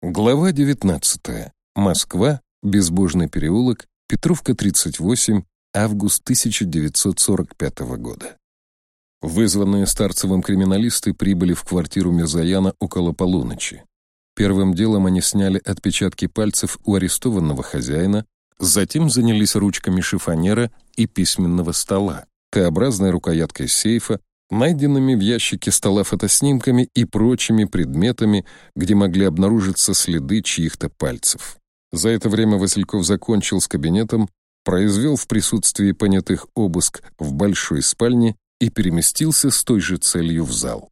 Глава 19. Москва, Безбожный переулок, Петровка, 38, август 1945 года. Вызванные Старцевым криминалисты прибыли в квартиру Мирзаяна около полуночи. Первым делом они сняли отпечатки пальцев у арестованного хозяина, затем занялись ручками шифонера и письменного стола, Т-образной рукояткой сейфа, найденными в ящике стола фотоснимками и прочими предметами, где могли обнаружиться следы чьих-то пальцев. За это время Васильков закончил с кабинетом, произвел в присутствии понятых обыск в большой спальне и переместился с той же целью в зал.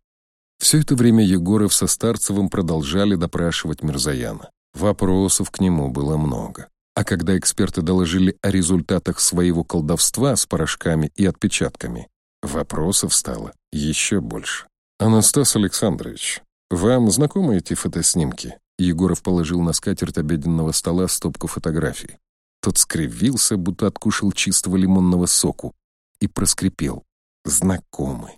Все это время Егоров со Старцевым продолжали допрашивать Мирзаяна. Вопросов к нему было много. А когда эксперты доложили о результатах своего колдовства с порошками и отпечатками, вопросов стало еще больше. «Анастас Александрович, вам знакомы эти фотоснимки?» Егоров положил на скатерть обеденного стола стопку фотографий. Тот скривился, будто откушал чистого лимонного соку, и проскрипел. «Знакомы.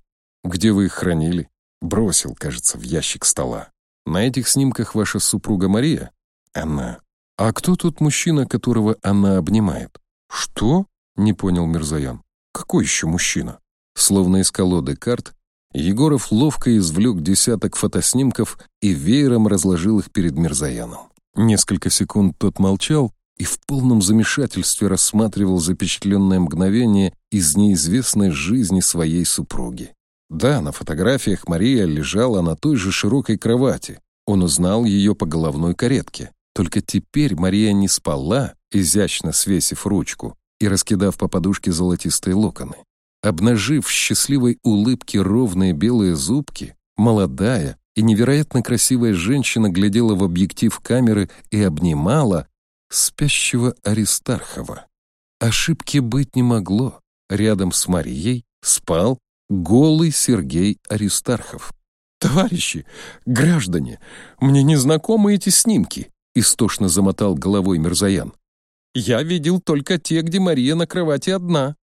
Где вы их хранили?» Бросил, кажется, в ящик стола. «На этих снимках ваша супруга Мария?» «Она. «А кто тот мужчина, которого она обнимает?» «Что?» — не понял Мирзаян. «Какой еще мужчина?» Словно из колоды карт, Егоров ловко извлек десяток фотоснимков и веером разложил их перед Мирзаяном. Несколько секунд тот молчал и в полном замешательстве рассматривал запечатленное мгновение из неизвестной жизни своей супруги. Да, на фотографиях Мария лежала на той же широкой кровати. Он узнал ее по головной каретке. Только теперь Мария не спала, изящно свесив ручку и раскидав по подушке золотистые локоны. Обнажив в счастливой улыбке ровные белые зубки, молодая и невероятно красивая женщина глядела в объектив камеры и обнимала спящего Аристархова. Ошибки быть не могло. Рядом с Марией спал голый Сергей Аристархов. «Товарищи, граждане, мне не знакомы эти снимки», истошно замотал головой Мирзаян. «Я видел только те, где Мария на кровати одна».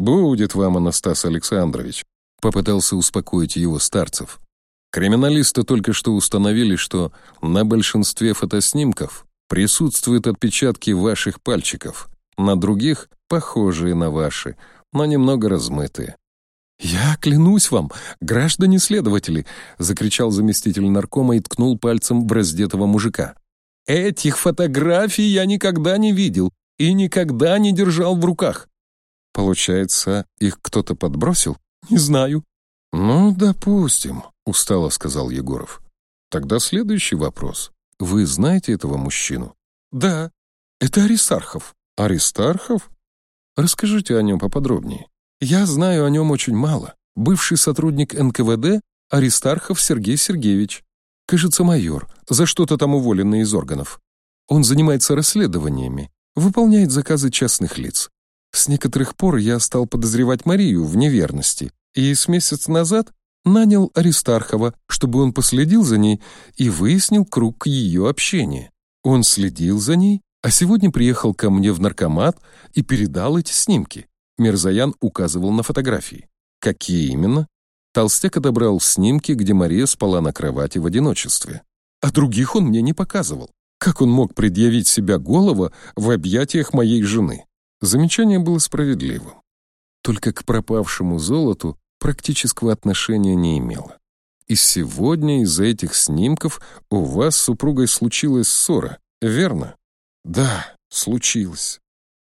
«Будет вам, Анастас Александрович», — попытался успокоить его старцев. Криминалисты только что установили, что на большинстве фотоснимков присутствуют отпечатки ваших пальчиков, на других — похожие на ваши, но немного размытые. «Я клянусь вам, граждане-следователи!» — закричал заместитель наркома и ткнул пальцем в раздетого мужика. Этих фотографий я никогда не видел и никогда не держал в руках. Получается, их кто-то подбросил? Не знаю. Ну, допустим, устало сказал Егоров. Тогда следующий вопрос. Вы знаете этого мужчину? Да, это Аристархов. Аристархов? Расскажите о нем поподробнее. Я знаю о нем очень мало. Бывший сотрудник НКВД Аристархов Сергей Сергеевич. Кажется, майор, за что-то там уволенный из органов. Он занимается расследованиями, выполняет заказы частных лиц. С некоторых пор я стал подозревать Марию в неверности, и с месяц назад нанял Аристархова, чтобы он последил за ней и выяснил круг ее общения. Он следил за ней, а сегодня приехал ко мне в наркомат и передал эти снимки. Мерзаян указывал на фотографии. Какие именно? Толстяк отобрал снимки, где Мария спала на кровати в одиночестве. А других он мне не показывал. Как он мог предъявить себя голова в объятиях моей жены? Замечание было справедливым. Только к пропавшему золоту практического отношения не имело. И сегодня из-за этих снимков у вас с супругой случилась ссора, верно? Да, случилось.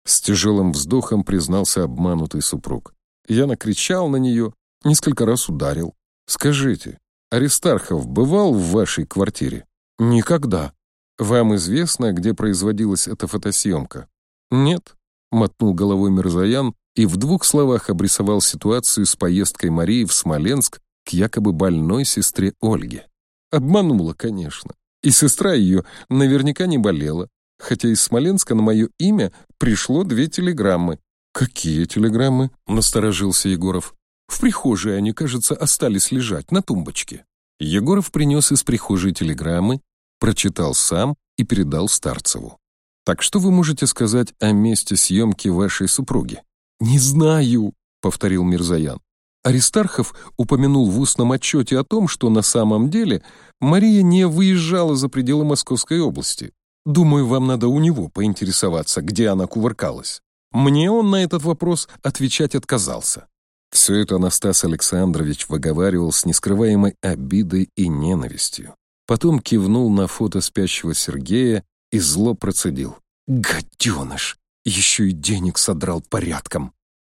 С тяжелым вздохом признался обманутый супруг. Я накричал на нее, Несколько раз ударил. Скажите, Аристархов бывал в вашей квартире? Никогда. Вам известно, где производилась эта фотосъемка? Нет. Мотнул головой Мирзаян и в двух словах обрисовал ситуацию с поездкой Марии в Смоленск к якобы больной сестре Ольге. Обманула, конечно. И сестра ее наверняка не болела, хотя из Смоленска на мое имя пришло две телеграммы. «Какие телеграммы?» — насторожился Егоров. В прихожей они, кажется, остались лежать на тумбочке. Егоров принес из прихожей телеграммы, прочитал сам и передал Старцеву. «Так что вы можете сказать о месте съемки вашей супруги?» «Не знаю», — повторил Мирзаян. Аристархов упомянул в устном отчете о том, что на самом деле Мария не выезжала за пределы Московской области. Думаю, вам надо у него поинтересоваться, где она кувыркалась. Мне он на этот вопрос отвечать отказался. Все это Анастас Александрович выговаривал с нескрываемой обидой и ненавистью. Потом кивнул на фото спящего Сергея и зло процедил. «Гаденыш! Еще и денег содрал порядком!»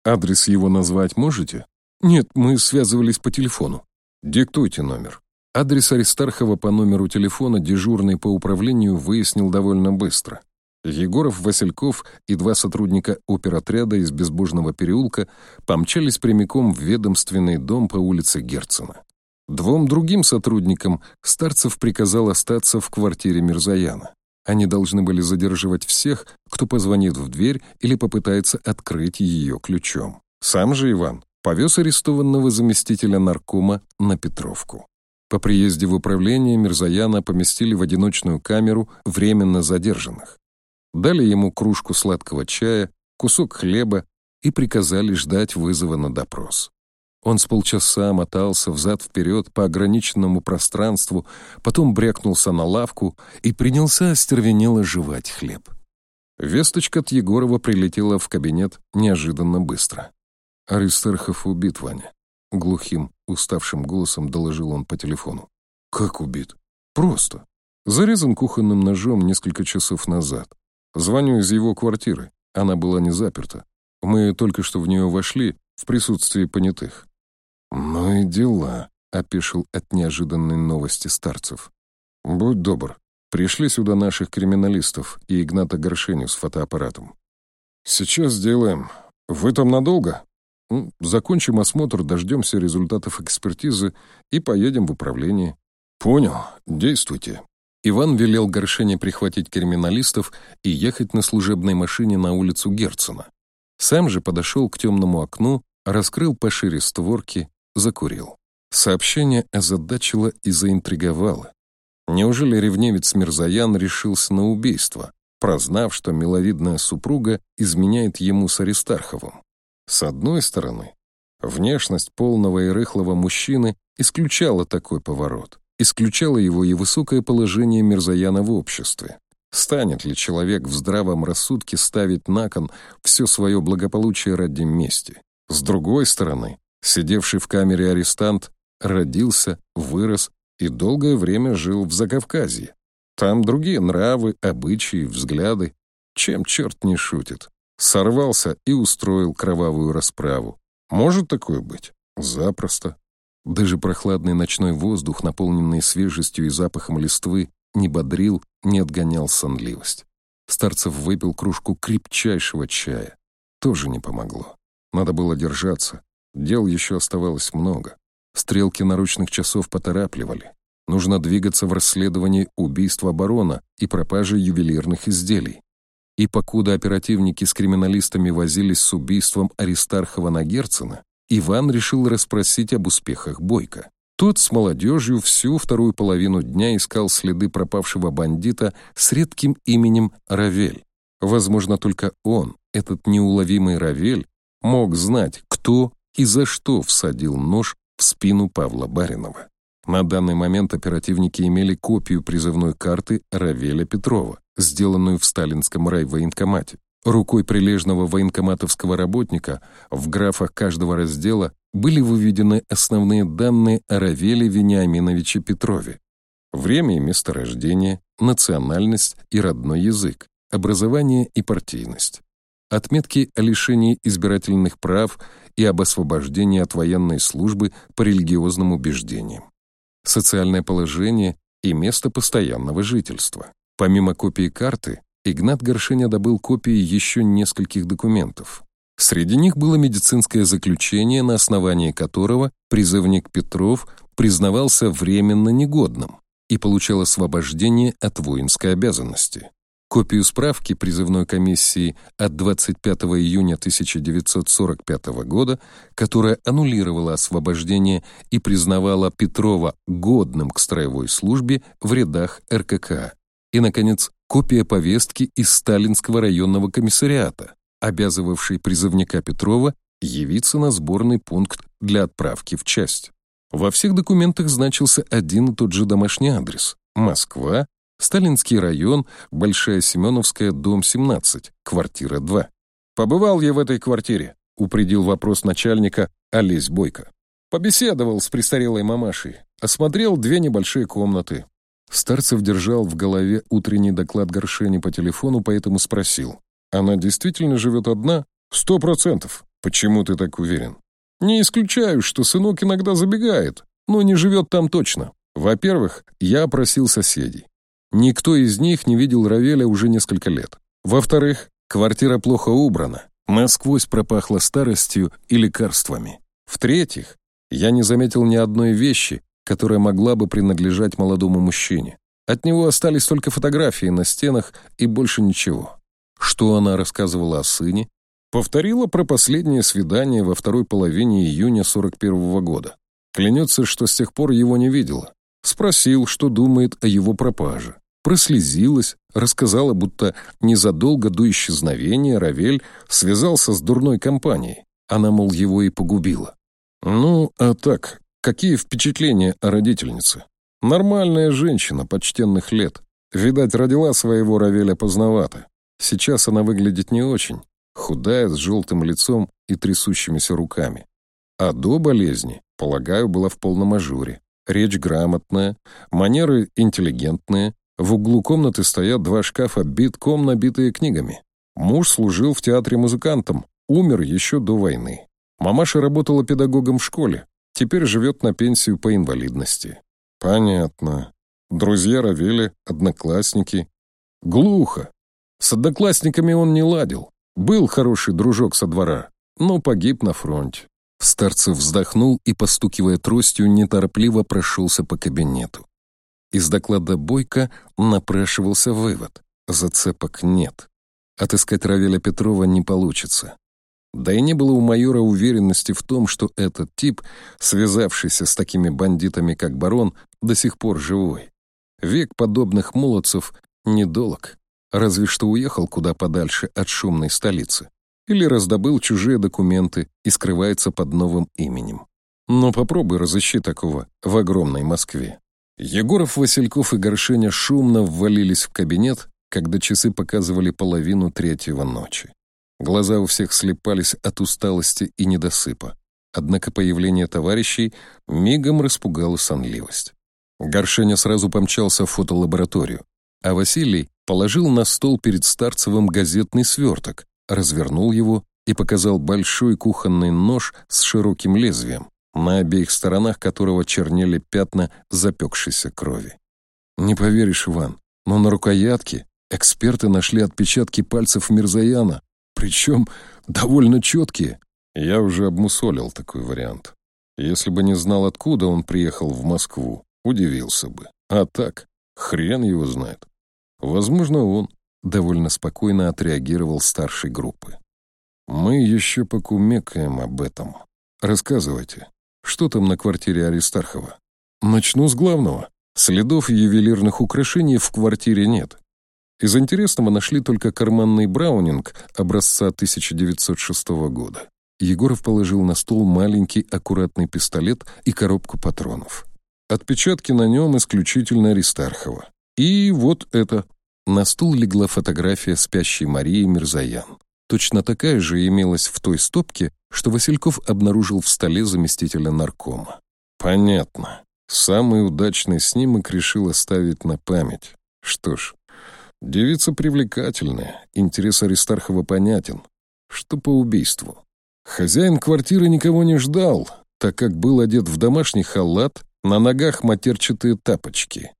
«Адрес его назвать можете?» «Нет, мы связывались по телефону». «Диктуйте номер». Адрес Аристархова по номеру телефона дежурный по управлению выяснил довольно быстро. Егоров, Васильков и два сотрудника оперотряда из Безбожного переулка помчались прямиком в ведомственный дом по улице Герцена. Двум другим сотрудникам Старцев приказал остаться в квартире Мирзаяна. Они должны были задерживать всех, кто позвонит в дверь или попытается открыть ее ключом. Сам же Иван повез арестованного заместителя наркома на Петровку. По приезде в управление Мирзаяна поместили в одиночную камеру временно задержанных. Дали ему кружку сладкого чая, кусок хлеба и приказали ждать вызова на допрос. Он с полчаса мотался взад-вперед по ограниченному пространству, потом брякнулся на лавку и принялся остервенело жевать хлеб. Весточка от Егорова прилетела в кабинет неожиданно быстро. «Аристархов убит, Ваня», — глухим, уставшим голосом доложил он по телефону. «Как убит?» «Просто. Зарезан кухонным ножом несколько часов назад. Звоню из его квартиры. Она была не заперта. Мы только что в нее вошли в присутствии понятых. «Ну и дела», — опешил от неожиданной новости старцев. «Будь добр, пришли сюда наших криминалистов и Игната Горшеню с фотоаппаратом. Сейчас сделаем. Вы там надолго? Ну, закончим осмотр, дождемся результатов экспертизы и поедем в управление». «Понял. Действуйте». Иван велел Горшене прихватить криминалистов и ехать на служебной машине на улицу Герцена. Сам же подошел к темному окну, раскрыл пошире створки, закурил. Сообщение озадачило и заинтриговало. Неужели ревневец Мирзаян решился на убийство, прознав, что миловидная супруга изменяет ему с Аристарховым? С одной стороны, внешность полного и рыхлого мужчины исключала такой поворот, исключала его и высокое положение Мирзаяна в обществе. Станет ли человек в здравом рассудке ставить на кон все свое благополучие ради мести? С другой стороны, Сидевший в камере арестант родился, вырос и долгое время жил в Закавказье. Там другие нравы, обычаи, взгляды. Чем черт не шутит? Сорвался и устроил кровавую расправу. Может такое быть? Запросто. Даже прохладный ночной воздух, наполненный свежестью и запахом листвы, не бодрил, не отгонял сонливость. Старцев выпил кружку крепчайшего чая. Тоже не помогло. Надо было держаться, Дел еще оставалось много. Стрелки наручных часов поторапливали. Нужно двигаться в расследовании убийства барона и пропажи ювелирных изделий. И покуда оперативники с криминалистами возились с убийством Аристархова на Герцена, Иван решил расспросить об успехах Бойко. Тот с молодежью всю вторую половину дня искал следы пропавшего бандита с редким именем Равель. Возможно, только он, этот неуловимый Равель, мог знать, кто и за что всадил нож в спину Павла Баринова. На данный момент оперативники имели копию призывной карты Равеля Петрова, сделанную в сталинском райвоенкомате. Рукой прилежного военкоматовского работника в графах каждого раздела были выведены основные данные о Равеле Вениаминовиче Петрове. Время и место рождения, национальность и родной язык, образование и партийность. Отметки о лишении избирательных прав и об освобождении от военной службы по религиозным убеждениям. Социальное положение и место постоянного жительства. Помимо копии карты, Игнат Горшеня добыл копии еще нескольких документов. Среди них было медицинское заключение, на основании которого призывник Петров признавался временно негодным и получал освобождение от воинской обязанности. Копию справки призывной комиссии от 25 июня 1945 года, которая аннулировала освобождение и признавала Петрова годным к строевой службе в рядах РКК. И, наконец, копия повестки из Сталинского районного комиссариата, обязывавшей призывника Петрова явиться на сборный пункт для отправки в часть. Во всех документах значился один и тот же домашний адрес – Москва, Сталинский район, Большая Семеновская, дом 17, квартира 2. «Побывал я в этой квартире», — упредил вопрос начальника Олесь Бойко. Побеседовал с престарелой мамашей, осмотрел две небольшие комнаты. Старцев держал в голове утренний доклад Горшени по телефону, поэтому спросил. «Она действительно живет одна?» «Сто процентов. Почему ты так уверен?» «Не исключаю, что сынок иногда забегает, но не живет там точно. Во-первых, я опросил соседей. Никто из них не видел Равеля уже несколько лет. Во-вторых, квартира плохо убрана, насквозь пропахла старостью и лекарствами. В-третьих, я не заметил ни одной вещи, которая могла бы принадлежать молодому мужчине. От него остались только фотографии на стенах и больше ничего. Что она рассказывала о сыне? Повторила про последнее свидание во второй половине июня 41 -го года. Клянется, что с тех пор его не видела. Спросил, что думает о его пропаже. Прослезилась, рассказала, будто незадолго до исчезновения Равель связался с дурной компанией. Она, мол, его и погубила. Ну, а так, какие впечатления о родительнице? Нормальная женщина почтенных лет. Видать, родила своего Равеля поздновато. Сейчас она выглядит не очень. Худая, с желтым лицом и трясущимися руками. А до болезни, полагаю, была в полном ажуре. Речь грамотная, манеры интеллигентные. В углу комнаты стоят два шкафа, битком набитые книгами. Муж служил в театре музыкантом, умер еще до войны. Мамаша работала педагогом в школе, теперь живет на пенсию по инвалидности. Понятно. Друзья Равели, одноклассники. Глухо. С одноклассниками он не ладил. Был хороший дружок со двора, но погиб на фронте. Старцев вздохнул и, постукивая тростью, неторопливо прошелся по кабинету. Из доклада Бойко напрашивался вывод. Зацепок нет. Отыскать Равеля Петрова не получится. Да и не было у майора уверенности в том, что этот тип, связавшийся с такими бандитами, как барон, до сих пор живой. Век подобных молодцев недолг, разве что уехал куда подальше от шумной столицы. Или раздобыл чужие документы и скрывается под новым именем. Но попробуй разыщи такого в огромной Москве. Егоров, Васильков и Горшеня шумно ввалились в кабинет, когда часы показывали половину третьего ночи. Глаза у всех слепались от усталости и недосыпа. Однако появление товарищей мигом распугало сонливость. Горшеня сразу помчался в фотолабораторию, а Василий положил на стол перед Старцевым газетный сверток, развернул его и показал большой кухонный нож с широким лезвием, на обеих сторонах которого чернели пятна запекшейся крови. «Не поверишь, Иван, но на рукоятке эксперты нашли отпечатки пальцев Мирзаяна, причем довольно четкие. Я уже обмусолил такой вариант. Если бы не знал, откуда он приехал в Москву, удивился бы. А так, хрен его знает. Возможно, он довольно спокойно отреагировал старшей группы. Мы еще покумекаем об этом. Рассказывайте, что там на квартире Аристархова? Начну с главного. Следов ювелирных украшений в квартире нет. Из интересного нашли только карманный браунинг образца 1906 года. Егоров положил на стол маленький аккуратный пистолет и коробку патронов. Отпечатки на нем исключительно Аристархова. И вот это. На стул легла фотография спящей Марии Мирзаян. Точно такая же имелась в той стопке, что Васильков обнаружил в столе заместителя наркома. Понятно. Самый удачный снимок решил оставить на память. Что ж, Девица привлекательная, интерес Аристархова понятен. Что по убийству? Хозяин квартиры никого не ждал, так как был одет в домашний халат, на ногах матерчатые тапочки.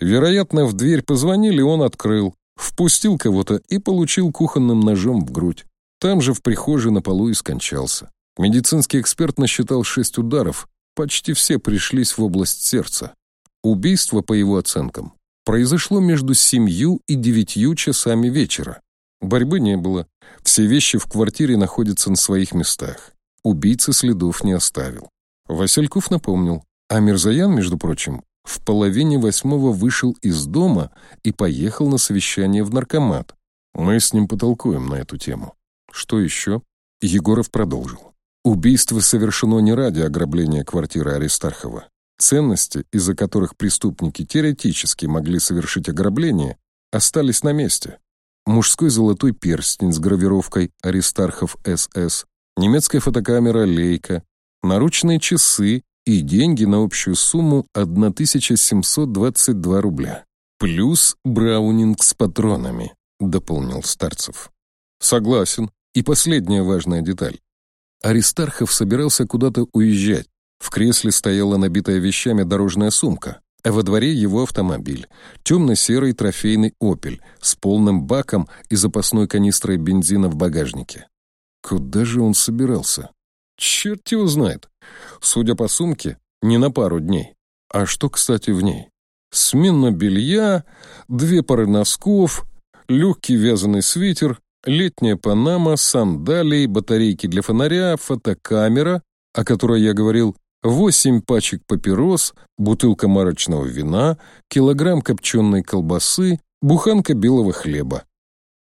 Вероятно, в дверь позвонили, он открыл, впустил кого-то и получил кухонным ножом в грудь. Там же в прихожей на полу и скончался. Медицинский эксперт насчитал шесть ударов, почти все пришлись в область сердца. Убийство, по его оценкам, произошло между семью и девятью часами вечера. Борьбы не было. Все вещи в квартире находятся на своих местах. Убийца следов не оставил. Васильков напомнил. А Мирзаян, между прочим, в половине восьмого вышел из дома и поехал на совещание в наркомат. Мы с ним потолкуем на эту тему. Что еще? Егоров продолжил. Убийство совершено не ради ограбления квартиры Аристархова. Ценности, из-за которых преступники теоретически могли совершить ограбление, остались на месте. Мужской золотой перстень с гравировкой «Аристархов СС», немецкая фотокамера «Лейка», наручные часы и деньги на общую сумму 1722 рубля. Плюс браунинг с патронами, дополнил Старцев. Согласен. И последняя важная деталь. Аристархов собирался куда-то уезжать. В кресле стояла набитая вещами дорожная сумка, а во дворе его автомобиль, темно-серый трофейный «Опель» с полным баком и запасной канистрой бензина в багажнике. Куда же он собирался? Черт его знает. Судя по сумке, не на пару дней. А что, кстати, в ней? Смена белья, две пары носков, легкий вязаный свитер, летняя панама, сандалии, батарейки для фонаря, фотокамера, о которой я говорил, восемь пачек папирос, бутылка марочного вина, килограмм копченой колбасы, буханка белого хлеба.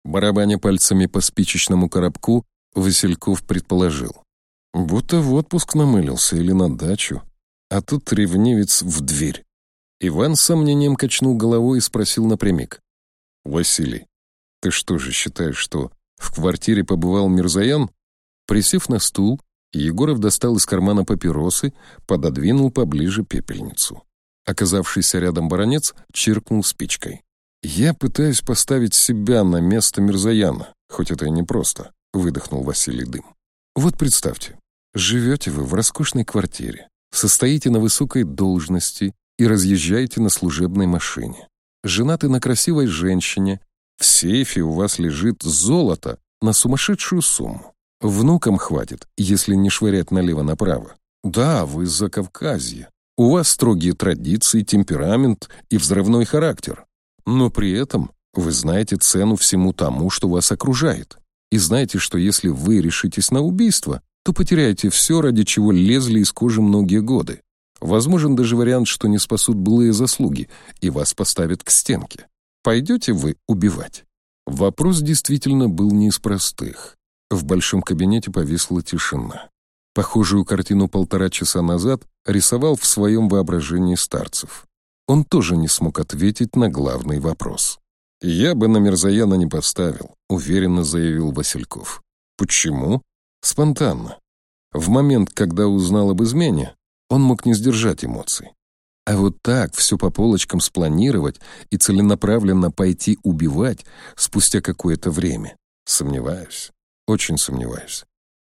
Барабаня пальцами по спичечному коробку, Васильков предположил. Будто в отпуск намылился или на дачу, а тут ревнивец в дверь. Иван с сомнением качнул головой и спросил напрямик. «Василий, ты что же считаешь, что в квартире побывал Мирзаян?» Присев на стул, Егоров достал из кармана папиросы, пододвинул поближе пепельницу. Оказавшийся рядом баронец чиркнул спичкой. «Я пытаюсь поставить себя на место Мирзаяна, хоть это и непросто», — выдохнул Василий Дым. «Вот представьте, живете вы в роскошной квартире, состоите на высокой должности и разъезжаете на служебной машине. Женаты на красивой женщине, в сейфе у вас лежит золото на сумасшедшую сумму. Внукам хватит, если не швырять налево-направо. Да, вы из Закавказья. У вас строгие традиции, темперамент и взрывной характер. Но при этом вы знаете цену всему тому, что вас окружает. И знаете, что если вы решитесь на убийство, то потеряете все, ради чего лезли из кожи многие годы. Возможен даже вариант, что не спасут былые заслуги, и вас поставят к стенке. Пойдете вы убивать? Вопрос действительно был не из простых. В большом кабинете повисла тишина. Похожую картину полтора часа назад рисовал в своем воображении старцев. Он тоже не смог ответить на главный вопрос. «Я бы на Мирзаяна не поставил», — уверенно заявил Васильков. «Почему?» «Спонтанно. В момент, когда узнал об измене, он мог не сдержать эмоций. А вот так все по полочкам спланировать и целенаправленно пойти убивать спустя какое-то время. Сомневаюсь. Очень сомневаюсь.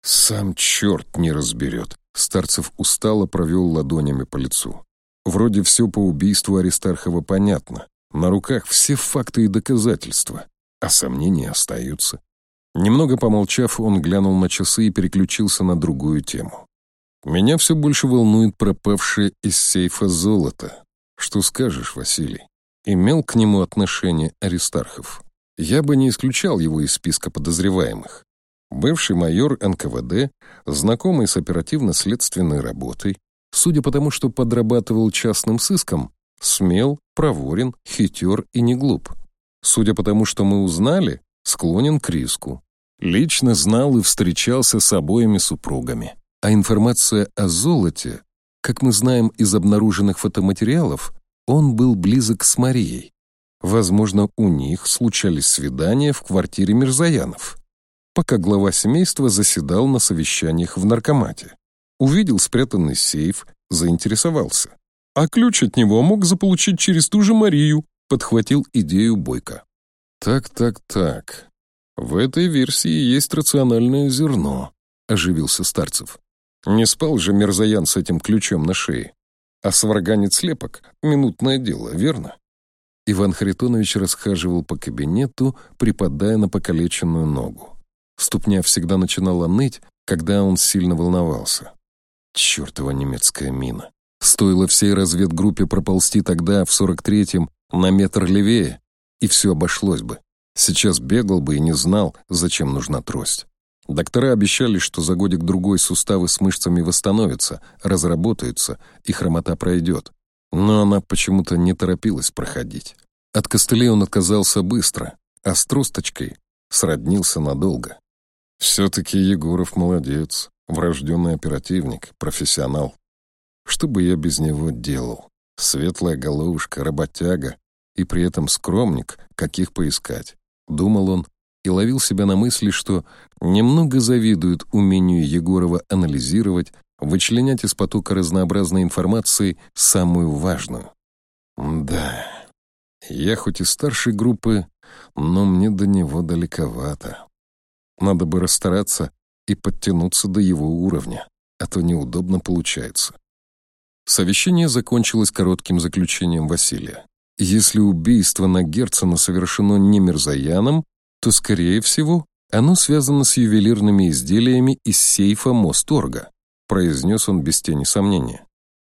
Сам черт не разберет. Старцев устало провел ладонями по лицу. Вроде все по убийству Аристархова понятно. На руках все факты и доказательства. А сомнения остаются. Немного помолчав, он глянул на часы и переключился на другую тему. Меня все больше волнует пропавшее из сейфа золото. Что скажешь, Василий? Имел к нему отношение Аристархов. Я бы не исключал его из списка подозреваемых. Бывший майор НКВД, знакомый с оперативно-следственной работой, судя по тому, что подрабатывал частным сыском, смел, проворен, хитер и не глуп. Судя по тому, что мы узнали, склонен к риску. Лично знал и встречался с обоими супругами. А информация о золоте, как мы знаем из обнаруженных фотоматериалов, он был близок с Марией. Возможно, у них случались свидания в квартире Мирзаянов. Пока глава семейства заседал на совещаниях в наркомате. Увидел спрятанный сейф, заинтересовался. А ключ от него мог заполучить через ту же Марию, подхватил идею Бойко. Так, так, так. В этой версии есть рациональное зерно, оживился Старцев. Не спал же мерзаян с этим ключом на шее. А сварганить слепок — минутное дело, верно? Иван Харитонович расхаживал по кабинету, припадая на покалеченную ногу. Ступня всегда начинала ныть, когда он сильно волновался. Чёртова немецкая мина. Стоило всей разведгруппе проползти тогда, в 43-м, на метр левее, и все обошлось бы. Сейчас бегал бы и не знал, зачем нужна трость. Доктора обещали, что за годик-другой суставы с мышцами восстановятся, разработаются, и хромота пройдет. Но она почему-то не торопилась проходить. От костылей он отказался быстро, а с тросточкой сроднился надолго. Все-таки Егоров молодец. Врожденный оперативник, профессионал. Что бы я без него делал? Светлая головушка, работяга и при этом скромник, каких поискать. Думал он и ловил себя на мысли, что немного завидует умению Егорова анализировать, вычленять из потока разнообразной информации самую важную. Да, я хоть и старшей группы, но мне до него далековато. Надо бы расстараться и подтянуться до его уровня, а то неудобно получается. Совещание закончилось коротким заключением Василия. Если убийство на Герцена совершено не Мирзаяном, то, скорее всего, оно связано с ювелирными изделиями из сейфа Мосторга, произнес он без тени сомнения.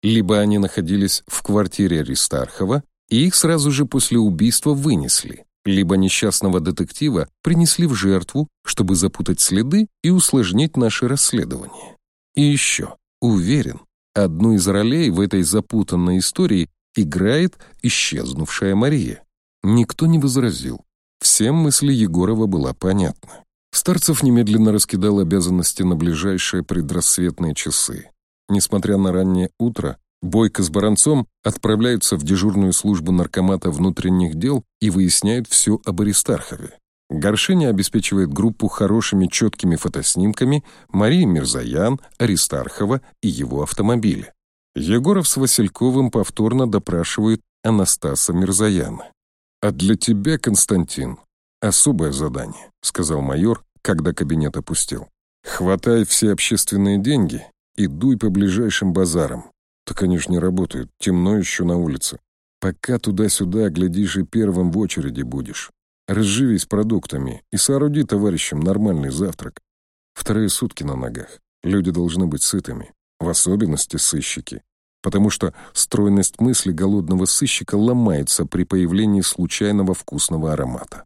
Либо они находились в квартире Аристархова, и их сразу же после убийства вынесли, либо несчастного детектива принесли в жертву, чтобы запутать следы и усложнить наше расследование. И еще, уверен, одну из ролей в этой запутанной истории играет исчезнувшая Мария. Никто не возразил. Всем мысли Егорова была понятна. Старцев немедленно раскидал обязанности на ближайшие предрассветные часы. Несмотря на раннее утро, Бойко с Баранцом отправляются в дежурную службу наркомата внутренних дел и выясняют все об Аристархове. Горшиня обеспечивает группу хорошими четкими фотоснимками Марии Мирзаян, Аристархова и его автомобиля. Егоров с Васильковым повторно допрашивают Анастаса Мирзаяна. «А для тебя, Константин, особое задание», — сказал майор, когда кабинет опустил. «Хватай все общественные деньги и дуй по ближайшим базарам. Так они ж не работают, темно еще на улице. Пока туда-сюда, глядишь, и первым в очереди будешь. Разживись продуктами и сооруди товарищам нормальный завтрак. Вторые сутки на ногах. Люди должны быть сытыми, в особенности сыщики. Потому что стройность мысли голодного сыщика ломается при появлении случайного вкусного аромата.